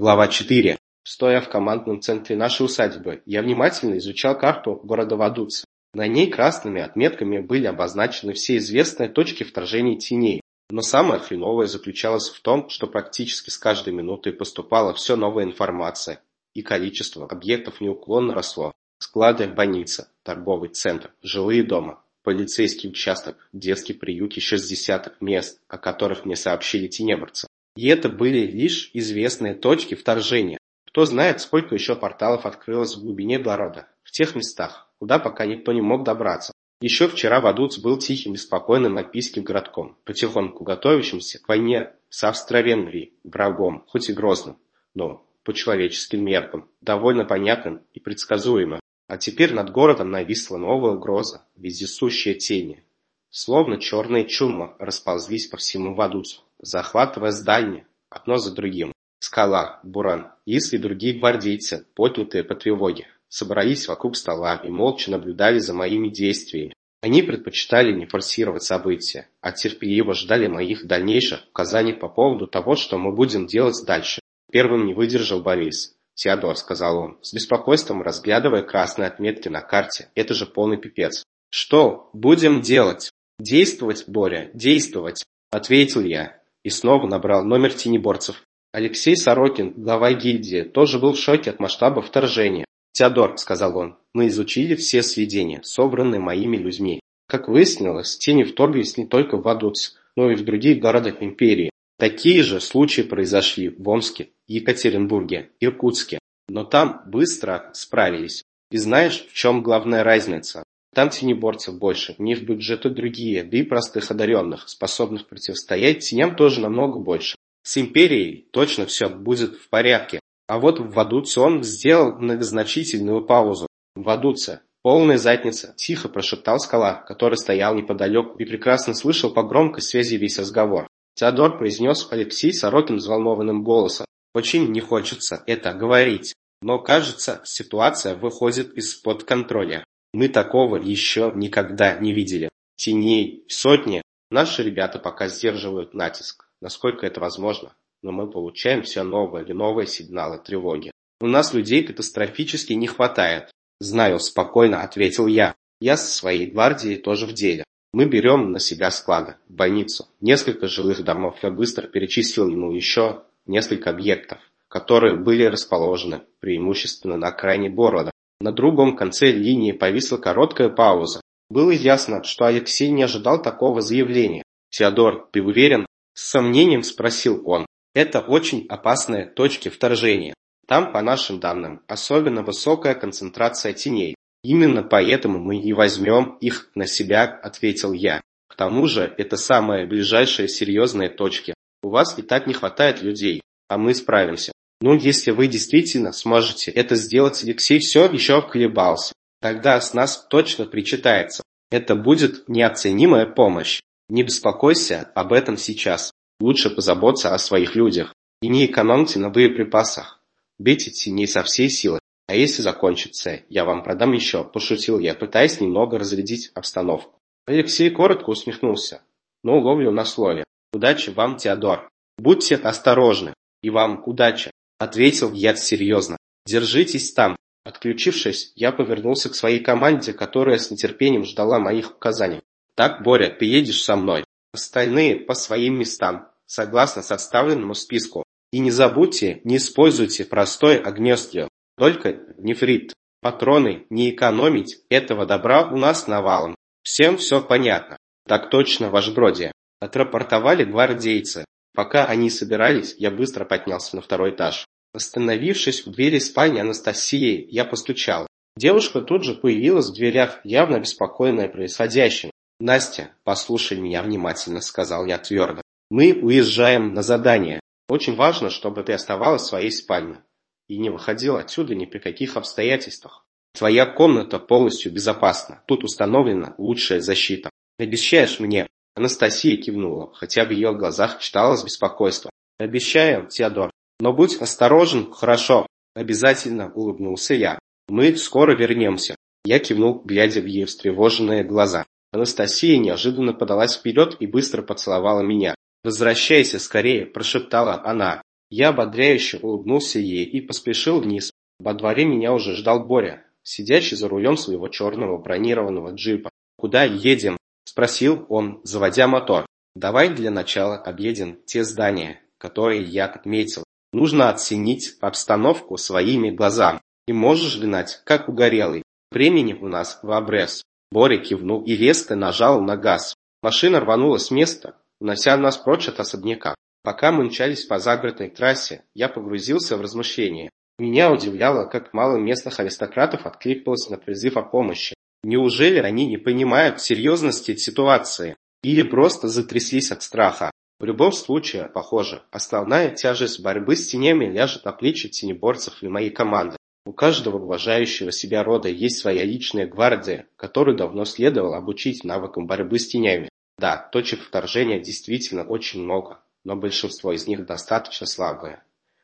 Глава 4. Стоя в командном центре нашей усадьбы, я внимательно изучал карту города Вадуц. На ней красными отметками были обозначены все известные точки вторжения теней. Но самое хреновое заключалось в том, что практически с каждой минутой поступала все новая информация, и количество объектов неуклонно росло. Склады, больница, торговый центр, жилые дома, полицейский участок, детский приют, с десяток мест, о которых мне сообщили тенеборцы. И это были лишь известные точки вторжения. Кто знает, сколько еще порталов открылось в глубине города, в тех местах, куда пока никто не мог добраться. Еще вчера Вадуц был тихим и спокойным альпийским городком, потихоньку готовящимся к войне с Австро-Венгрией, врагом, хоть и грозным, но по человеческим меркам, довольно понятным и предсказуемым. А теперь над городом нависла новая угроза, вездесущие тени. Словно черные чума расползлись по всему Вадуцу захватывая здания, одно за другим. Скала, Буран, Ис и другие гвардейцы, поднятые по тревоге, собрались вокруг стола и молча наблюдали за моими действиями. Они предпочитали не форсировать события, а терпеливо ждали моих дальнейших указаний по поводу того, что мы будем делать дальше. Первым не выдержал Борис. «Теодор», — сказал он, с беспокойством разглядывая красные отметки на карте. «Это же полный пипец». «Что будем делать?» «Действовать, Боря, действовать», — ответил я и снова набрал номер тенеборцев. Алексей Сорокин, глава гильдии, тоже был в шоке от масштаба вторжения. «Теодор», — сказал он, — «мы изучили все сведения, собранные моими людьми. Как выяснилось, тени вторглись не только в Адуц, но и в других городах империи. Такие же случаи произошли в Омске, Екатеринбурге, Иркутске. Но там быстро справились. И знаешь, в чем главная разница? Там тенеборцев больше, у них бюджеты другие, да и простых одаренных, способных противостоять теням тоже намного больше. С Империей точно все будет в порядке. А вот в Вадуце он сделал многозначительную паузу. Вадуце. Полная задница, тихо прошептал скала, который стоял неподалеку и прекрасно слышал по громкой связи весь разговор. Теодор произнес Алексей Сорокин взволнованным голосом. Очень не хочется это говорить, но кажется, ситуация выходит из-под контроля. Мы такого еще никогда не видели. Теней сотни. Наши ребята пока сдерживают натиск, насколько это возможно, но мы получаем все новые и новые сигналы тревоги. У нас людей катастрофически не хватает. Знаю, спокойно ответил я. Я со своей гвардией тоже в деле. Мы берем на себя склады, больницу, несколько жилых домов. Я быстро перечислил ему еще несколько объектов, которые были расположены преимущественно на окраине города. На другом конце линии повисла короткая пауза. Было ясно, что Алексей не ожидал такого заявления. «Теодор, ты уверен?» С сомнением спросил он. «Это очень опасные точки вторжения. Там, по нашим данным, особенно высокая концентрация теней. Именно поэтому мы и возьмем их на себя», — ответил я. «К тому же, это самые ближайшие серьезные точки. У вас и так не хватает людей, а мы справимся. Ну, если вы действительно сможете это сделать, Алексей все еще колебался. Тогда с нас точно причитается. Это будет неоценимая помощь. Не беспокойся об этом сейчас. Лучше позаботься о своих людях. И не экономьте на боеприпасах. Бейте не со всей силы. А если закончится, я вам продам еще, пошутил я, пытаясь немного разрядить обстановку. Алексей коротко усмехнулся. Ну, ловлю на слове. Удачи вам, Теодор. Будьте осторожны. И вам удачи. Ответил я серьезно. Держитесь там. Отключившись, я повернулся к своей команде, которая с нетерпением ждала моих указаний. Так, Боря, ты едешь со мной. Остальные по своим местам, согласно составленному списку. И не забудьте, не используйте простой огнестрел, только нефрит. Патроны не экономить, этого добра у нас навалом. Всем все понятно. Так точно, ваш бродия. Отрапортовали гвардейцы. Пока они собирались, я быстро поднялся на второй этаж. Остановившись у двери спальни Анастасии, я постучал. Девушка тут же появилась в дверях, явно обеспокоенная происходящим. «Настя, послушай меня внимательно», — сказал я твердо. «Мы уезжаем на задание. Очень важно, чтобы ты оставалась в своей спальне и не выходила отсюда ни при каких обстоятельствах. Твоя комната полностью безопасна. Тут установлена лучшая защита. Обещаешь мне?» Анастасия кивнула, хотя в ее глазах читалось беспокойство. «Обещаю, Теодор. Но будь осторожен, хорошо. Обязательно улыбнулся я. Мы скоро вернемся. Я кивнул, глядя в ее встревоженные глаза. Анастасия неожиданно подалась вперед и быстро поцеловала меня. «Возвращайся скорее», – прошептала она. Я ободряюще улыбнулся ей и поспешил вниз. Во дворе меня уже ждал Боря, сидящий за рулем своего черного бронированного джипа. «Куда едем?» – спросил он, заводя мотор. «Давай для начала объедем те здания, которые я отметил. Нужно оценить обстановку своими глазами. И можешь гнать, как угорелый. Времени у нас в обрез». Боря кивнул и резко нажал на газ. Машина рванула с места, унося нас прочь от особняка. Пока мы мчались по загородной трассе, я погрузился в размышления. Меня удивляло, как мало местных аристократов откликнулось на призыв о помощи. Неужели они не понимают серьезности ситуации? Или просто затряслись от страха? В любом случае, похоже, основная тяжесть борьбы с тенями ляжет на плечи тенеборцев и моей команды. У каждого уважающего себя рода есть своя личная гвардия, которую давно следовало обучить навыкам борьбы с тенями. Да, точек вторжения действительно очень много, но большинство из них достаточно слабые.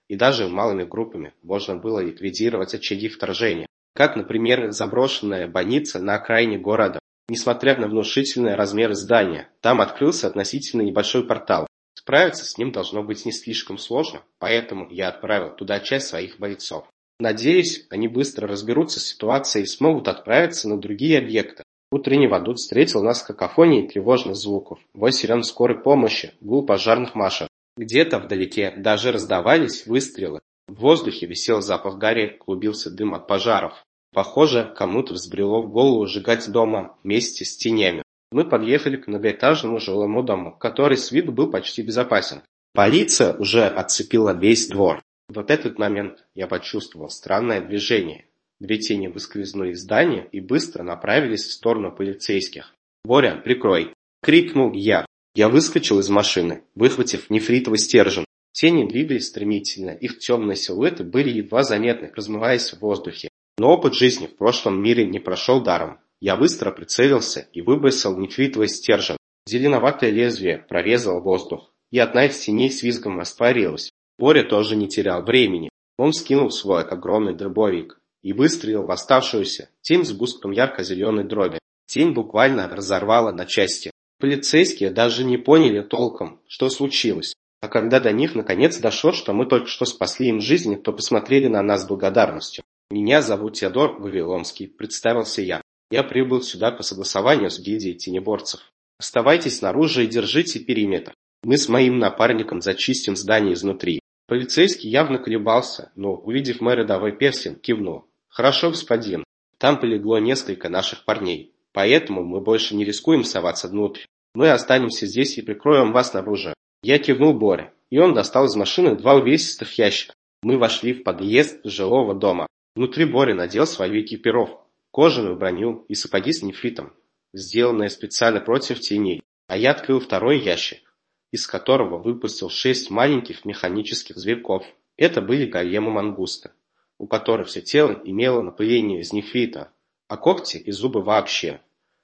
И даже малыми группами можно было ликвидировать очаги вторжения, как, например, заброшенная больница на окраине города. Несмотря на внушительные размеры здания, там открылся относительно небольшой портал. Справиться с ним должно быть не слишком сложно, поэтому я отправил туда часть своих бойцов. Надеюсь, они быстро разберутся с ситуацией и смогут отправиться на другие объекты. Утренний Вадут встретил нас какофонией тревожных звуков, вой скорой помощи, гул пожарных машин. Где-то вдалеке даже раздавались выстрелы. В воздухе висел запах гари, клубился дым от пожаров. Похоже, кому-то взбрело в голову сжигать дома вместе с тенями. Мы подъехали к многоэтажному жилому дому, который с виду был почти безопасен. Полиция уже отцепила весь двор. В этот момент я почувствовал странное движение. Две тени выскользнули из здания и быстро направились в сторону полицейских. «Боря, прикрой!» – крикнул я. Я выскочил из машины, выхватив нефритовый стержень. Тени двигались стремительно, их темные силуэты были едва заметны, размываясь в воздухе. Но опыт жизни в прошлом мире не прошел даром. Я быстро прицелился и выбросил нефритовый стержень. Зеленоватое лезвие прорезало воздух, и одна из теней с визгом растворилась. Боря тоже не терял времени. Он скинул свой огромный дробовик и выстрелил в оставшуюся тень с густком ярко-зеленой дроби. Тень буквально разорвала на части. Полицейские даже не поняли толком, что случилось. А когда до них наконец дошло, что мы только что спасли им жизни, то посмотрели на нас с благодарностью. «Меня зовут Теодор Вавилонский», – представился я. «Я прибыл сюда по согласованию с гильдией тенеборцев. Оставайтесь снаружи и держите периметр. Мы с моим напарником зачистим здание изнутри». Полицейский явно колебался, но, увидев мэра рядовой персин, кивнул. «Хорошо, господин. Там полегло несколько наших парней, поэтому мы больше не рискуем соваться внутрь. Мы останемся здесь и прикроем вас наружу». Я кивнул Боре, и он достал из машины два увесистых ящика. Мы вошли в подъезд жилого дома. Внутри Боря надел свою экипировку, кожаную броню и сапоги с нефритом, сделанные специально против теней. А я открыл второй ящик, из которого выпустил шесть маленьких механических зверьков. Это были големы мангуста у которой все тело имело напыление из нефрита, а когти и зубы вообще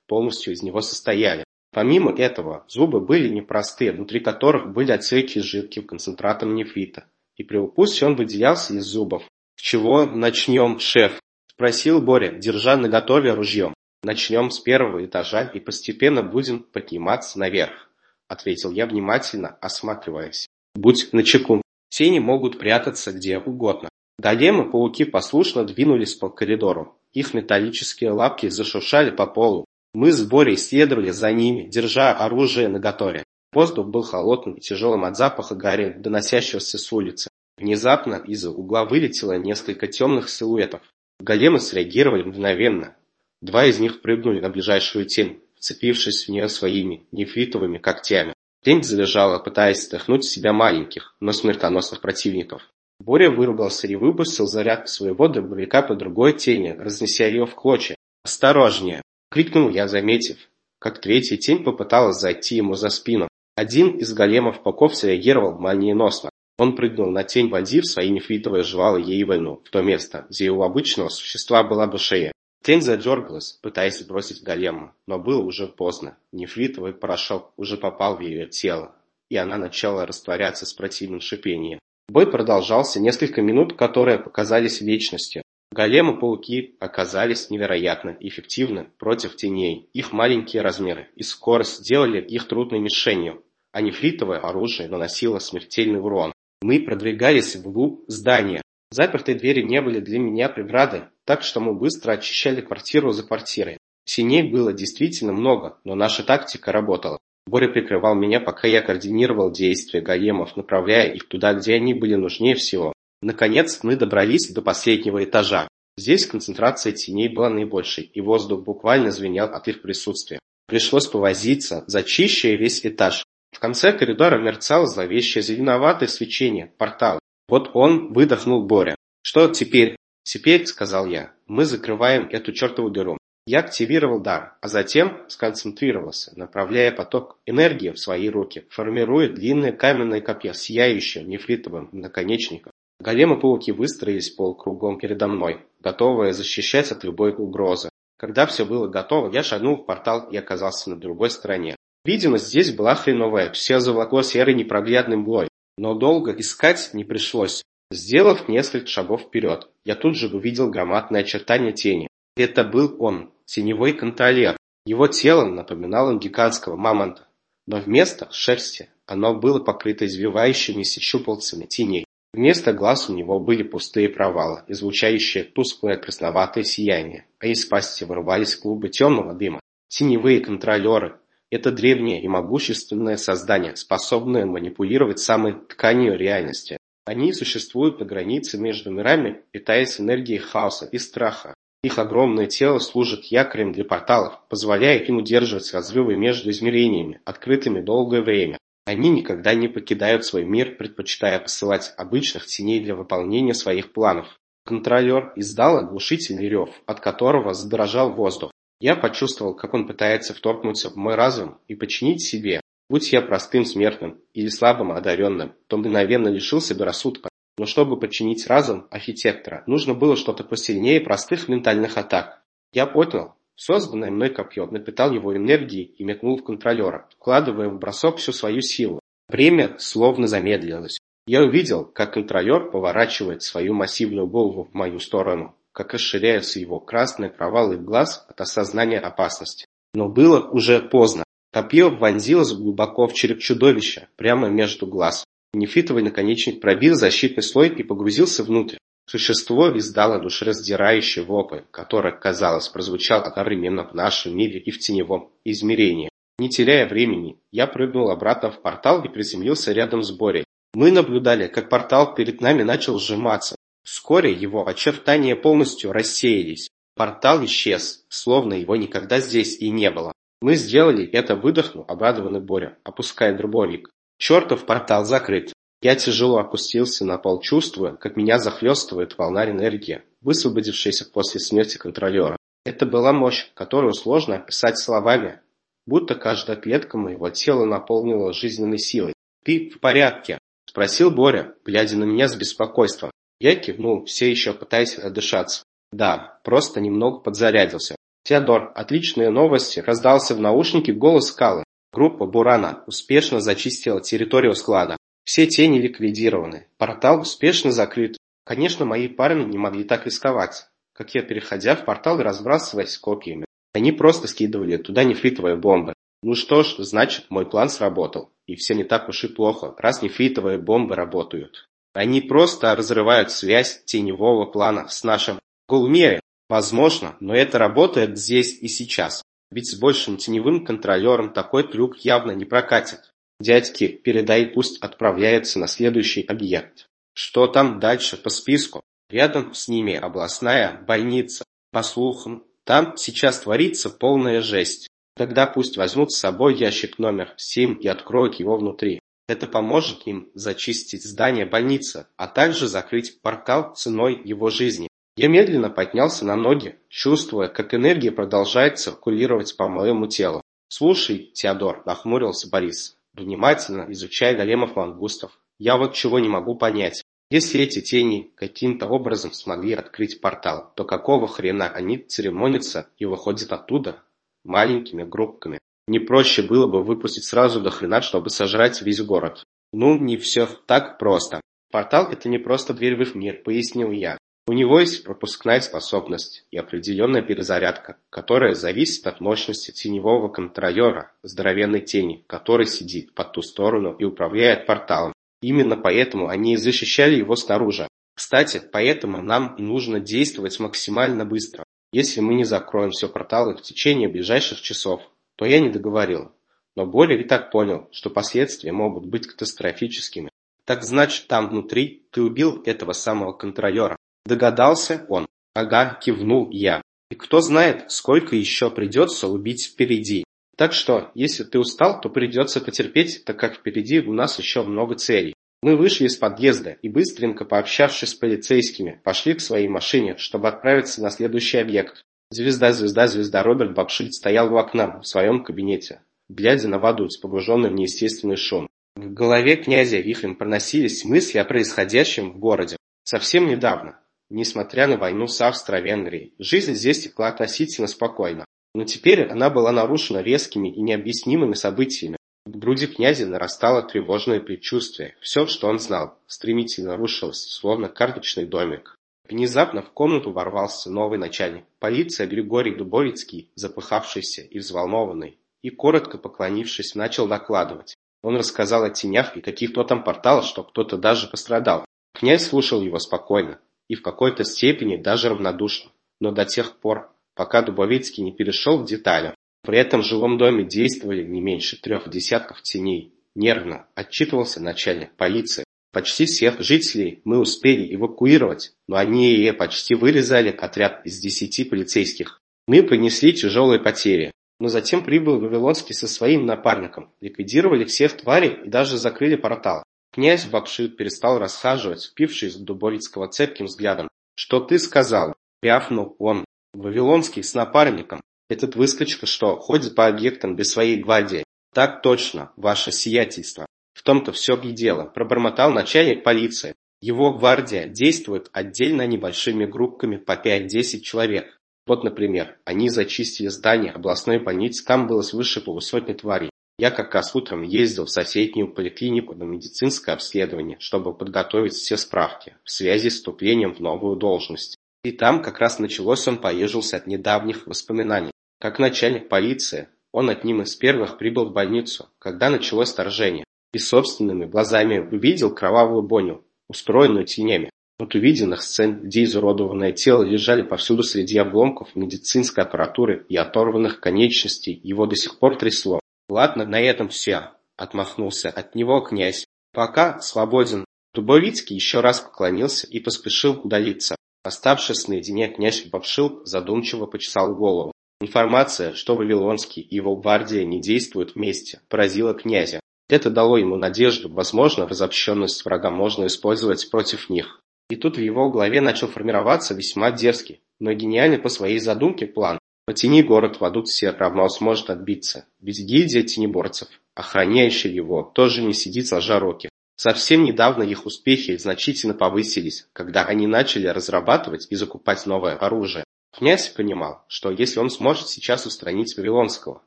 полностью из него состояли. Помимо этого, зубы были непростые, внутри которых были отсеки с жидким концентратом нефрита, и при укусе он выделялся из зубов. «С чего начнем, шеф?» – спросил Боря, держа наготове ружьем. «Начнем с первого этажа и постепенно будем подниматься наверх», – ответил я внимательно, осматриваясь. «Будь начеку. Тени могут прятаться где угодно, Големы-пауки послушно двинулись по коридору. Их металлические лапки зашуршали по полу. Мы с Борей следовали за ними, держа оружие наготове. Воздух был холодным и тяжелым от запаха гари, доносящегося с улицы. Внезапно из-за угла вылетело несколько темных силуэтов. Големы среагировали мгновенно. Два из них прыгнули на ближайшую тень, вцепившись в нее своими нефритовыми когтями. Тень залежала, пытаясь стряхнуть с себя маленьких, но смертоносных противников. Боря выругался и выпустил заряд своего дробовика по другой тени, разнеся ее в клочья. «Осторожнее!» — крикнул я, заметив, как третья тень попыталась зайти ему за спину. Один из големов пауков среагировал молниеносно. Он прыгнул на тень, водив свои нефритовые жвалы ей войну в то место, где у обычного существа была бы шея. Тень задергалась, пытаясь сбросить голема, но было уже поздно. Нефритовый порошок уже попал в ее тело, и она начала растворяться с противным шипением. Бой продолжался несколько минут, которые показались вечностью. Големы-пауки оказались невероятно эффективны против теней. Их маленькие размеры и скорость сделали их трудной мишенью, а нефритовое оружие наносило смертельный урон. Мы продвигались вглубь здания. Запертые двери не были для меня преградой, так что мы быстро очищали квартиру за квартирой. Синей было действительно много, но наша тактика работала. Боря прикрывал меня, пока я координировал действия гаемов, направляя их туда, где они были нужнее всего. Наконец, мы добрались до последнего этажа. Здесь концентрация теней была наибольшей, и воздух буквально звенел от их присутствия. Пришлось повозиться, зачищая весь этаж. В конце коридора мерцало зловещее зеленоватое свечение, портал. Вот он выдохнул Боря. «Что теперь?» «Теперь», — сказал я, — «мы закрываем эту чертову дыру». Я активировал дар, а затем сконцентрировался, направляя поток энергии в свои руки, формируя длинное каменное копье, сияющее нефритовым наконечником. Големы-пауки выстроились полукругом передо мной, готовые защищать от любой угрозы. Когда все было готово, я шагнул в портал и оказался на другой стороне. Видимость здесь была хреновая, все заволокло серой непроглядной мглой. Но долго искать не пришлось. Сделав несколько шагов вперед, я тут же увидел громадное очертание тени. Это был он, теневой контролер. Его тело напоминало гигантского мамонта, но вместо шерсти оно было покрыто извивающимися щупальцами теней. Вместо глаз у него были пустые провалы, излучающие тусклое красноватое сияние, а из пасти вырывались клубы темного дыма. Теневые контролеры – это древнее и могущественное создание, способное манипулировать самой тканью реальности. Они существуют на границе между мирами, питаясь энергией хаоса и страха. Их огромное тело служит якорем для порталов, позволяя им удерживать разрывы между измерениями, открытыми долгое время. Они никогда не покидают свой мир, предпочитая посылать обычных теней для выполнения своих планов. Контролер издал оглушительный рев, от которого задрожал воздух. Я почувствовал, как он пытается вторгнуться в мой разум и подчинить себе. Будь я простым смертным или слабым одаренным, то мгновенно лишился бы рассудка. Но чтобы подчинить разум архитектора, нужно было что-то посильнее простых ментальных атак. Я понял. Созданное мной копье напитал его энергией и метнул в контролера, вкладывая в бросок всю свою силу. Время словно замедлилось. Я увидел, как контролер поворачивает свою массивную голову в мою сторону, как расширяются его красные провалы глаз от осознания опасности. Но было уже поздно. Копье вонзилось глубоко в череп чудовища, прямо между глаз. Нефритовый наконечник пробил защитный слой и погрузился внутрь. Существо издало душераздирающий вопль, который, казалось, прозвучал одновременно в нашем мире и в теневом измерении. Не теряя времени, я прыгнул обратно в портал и приземлился рядом с Борей. Мы наблюдали, как портал перед нами начал сжиматься. Вскоре его очертания полностью рассеялись. Портал исчез, словно его никогда здесь и не было. Мы сделали это, выдохнул обрадованный Боря, опуская дробовик. Чертов портал закрыт. Я тяжело опустился на пол, чувствуя, как меня захлестывает волна энергии, высвободившаяся после смерти контролера. Это была мощь, которую сложно описать словами, будто каждая клетка моего тела наполнила жизненной силой. «Ты в порядке?» – спросил Боря, глядя на меня с беспокойством. Я кивнул, все еще пытаясь отдышаться. «Да, просто немного подзарядился». «Теодор, отличные новости!» – раздался в наушнике голос Скалы. Группа Бурана успешно зачистила территорию склада. Все тени ликвидированы. Портал успешно закрыт. Конечно, мои парни не могли так рисковать, как я, переходя в портал и разбрасываясь копьями. Они просто скидывали туда нефритовые бомбы. Ну что ж, значит, мой план сработал. И все не так уж и плохо, раз нефритовые бомбы работают. Они просто разрывают связь теневого плана с нашим Гулмере. Возможно, но это работает здесь и сейчас. Ведь с большим теневым контролером такой трюк явно не прокатит. Дядьке передай, пусть отправляется на следующий объект. Что там дальше по списку? Рядом с ними областная больница. По слухам, там сейчас творится полная жесть. Тогда пусть возьмут с собой ящик номер 7 и откроют его внутри. Это поможет им зачистить здание больницы, а также закрыть портал ценой его жизни. Я медленно поднялся на ноги, чувствуя, как энергия продолжает циркулировать по моему телу. «Слушай, Теодор», – нахмурился Борис, внимательно изучая големов-мангустов. Я вот чего не могу понять. Если эти тени каким-то образом смогли открыть портал, то какого хрена они церемонятся и выходят оттуда маленькими группками? Не проще было бы выпустить сразу до хрена, чтобы сожрать весь город. Ну, не все так просто. Портал это не просто дверь в их мир, пояснил я. У него есть пропускная способность и определенная перезарядка, которая зависит от мощности теневого контролера, здоровенной тени, который сидит по ту сторону и управляет порталом. Именно поэтому они и защищали его снаружи. Кстати, поэтому нам нужно действовать максимально быстро. Если мы не закроем все порталы в течение ближайших часов, то я не договорил. Но Боря и так понял, что последствия могут быть катастрофическими. Так значит, там внутри ты убил этого самого контролера. Догадался он. Ага, кивнул я. И кто знает, сколько еще придется убить впереди. Так что, если ты устал, то придется потерпеть, так как впереди у нас еще много целей. Мы вышли из подъезда и, быстренько пообщавшись с полицейскими, пошли к своей машине, чтобы отправиться на следующий объект. Звезда, звезда, звезда Роберт Бабшильд стоял у окна в своем кабинете, глядя на воду, погруженный в неестественный шум. В голове князя вихрем проносились мысли о происходящем в городе. Совсем недавно, несмотря на войну с Австро-Венгрией, жизнь здесь текла относительно спокойно. Но теперь она была нарушена резкими и необъяснимыми событиями. В груди князя нарастало тревожное предчувствие. Все, что он знал, стремительно рушилось, словно карточный домик. Внезапно в комнату ворвался новый начальник полиции Григорий Дубовицкий, запыхавшийся и взволнованный, и, коротко поклонившись, начал докладывать. Он рассказал о тенях и каких-то там порталах, что кто-то даже пострадал. Князь слушал его спокойно и в какой-то степени даже равнодушно, но до тех пор, пока Дубовицкий не перешел в детали. При этом в жилом доме действовали не меньше трех десятков теней. Нервно отчитывался начальник полиции. Почти всех жителей мы успели эвакуировать, но они почти вырезали отряд из десяти полицейских. Мы понесли тяжелые потери, но затем прибыл Вавилонский со своим напарником, ликвидировали всех тварей и даже закрыли портал. Князь Бакшит перестал расхаживать, впившись в Дубовицкого цепким взглядом. «Что ты сказал?» – рявкнул он. Вавилонский с напарником. Этот выскочка что, ходит по объектам без своей гвардии? Так точно, ваше сиятельство. В том-то все и дело, пробормотал начальник полиции. Его гвардия действует отдельно небольшими группками по 5-10 человек. Вот, например, они зачистили здание областной больницы, там было свыше полусотни тварей. Я как раз утром ездил в соседнюю поликлинику на медицинское обследование, чтобы подготовить все справки в связи с вступлением в новую должность. И там как раз началось он поежился от недавних воспоминаний. Как начальник полиции, он одним из первых прибыл в больницу, когда началось вторжение, и собственными глазами увидел кровавую боню, устроенную тенями. От увиденных сцен, где изуродованное тело лежали повсюду среди обломков медицинской аппаратуры и оторванных конечностей, его до сих пор трясло. «Ладно, на этом все», — отмахнулся от него князь. «Пока свободен». Дубовицкий еще раз поклонился и поспешил удалиться. Оставшись наедине, князь Бабшил задумчиво почесал голову. Информация, что Вавилонский и его гвардия не действуют вместе, поразила князя. Это дало ему надежду, возможно, разобщенность врага можно использовать против них. И тут в его голове начал формироваться весьма дерзкий, но гениальный по своей задумке план. Потяни город в аду все равно сможет отбиться, ведь гильдия тенеборцев, охраняющая его, тоже не сидит сложа руки. Совсем недавно их успехи значительно повысились, когда они начали разрабатывать и закупать новое оружие. Князь понимал, что если он сможет сейчас устранить Вавилонского,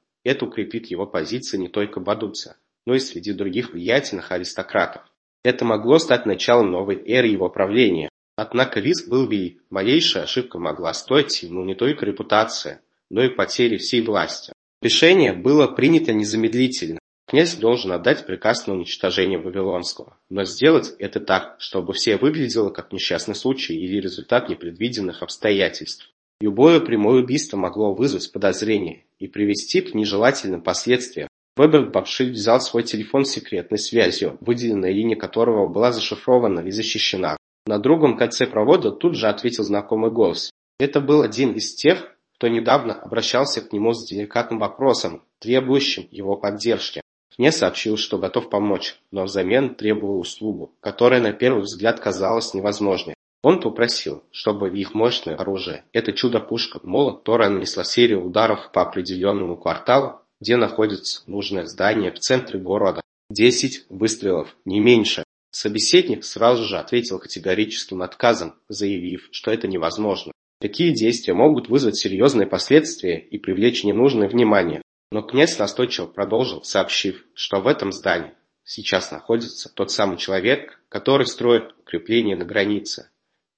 это укрепит его позиции не только в Адуце, но и среди других влиятельных аристократов. Это могло стать началом новой эры его правления. Однако риск был велик. Малейшая ошибка могла стоить ему не только репутации, но и потери всей власти. Решение было принято незамедлительно. Князь должен отдать приказ на уничтожение Вавилонского, но сделать это так, чтобы все выглядело как несчастный случай или результат непредвиденных обстоятельств. Любое прямое убийство могло вызвать подозрение и привести к нежелательным последствиям. Роберт Бабшиль взял свой телефон с секретной связью, выделенная линия которого была зашифрована и защищена. На другом конце провода тут же ответил знакомый голос. Это был один из тех, кто недавно обращался к нему с деликатным вопросом, требующим его поддержки. Мне сообщил, что готов помочь, но взамен требовал услугу, которая на первый взгляд казалась невозможной. Он попросил, чтобы их мощное оружие, это чудо-пушка молот, которая нанесла серию ударов по определенному кварталу, где находится нужное здание в центре города. Десять выстрелов, не меньше. Собеседник сразу же ответил категорическим отказом, заявив, что это невозможно. Такие действия могут вызвать серьезные последствия и привлечь ненужное внимание. Но князь настойчиво продолжил, сообщив, что в этом здании сейчас находится тот самый человек, который строит укрепление на границе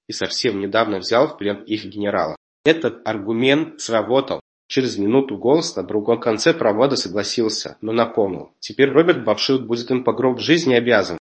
и совсем недавно взял в плен их генерала. Этот аргумент сработал. Через минуту голос на другом конце провода согласился, но напомнил. Теперь Роберт Бавшилд будет им по гроб жизни обязан.